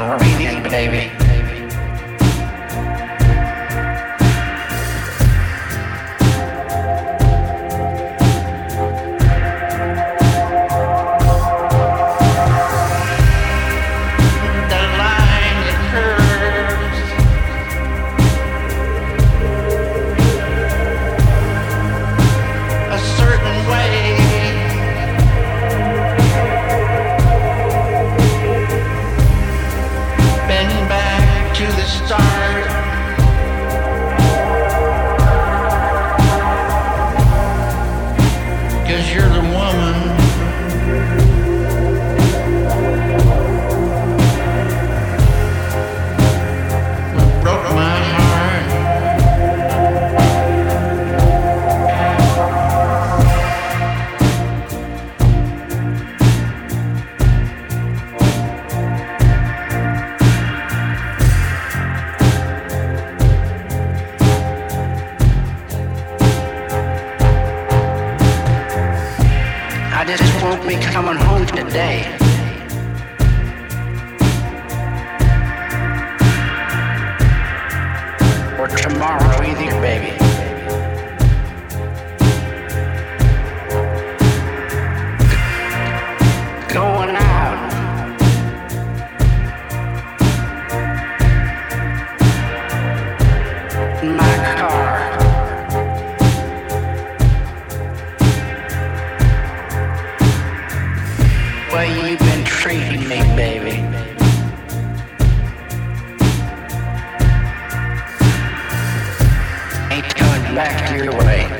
baby, baby. Baby. Ain't coming back your way.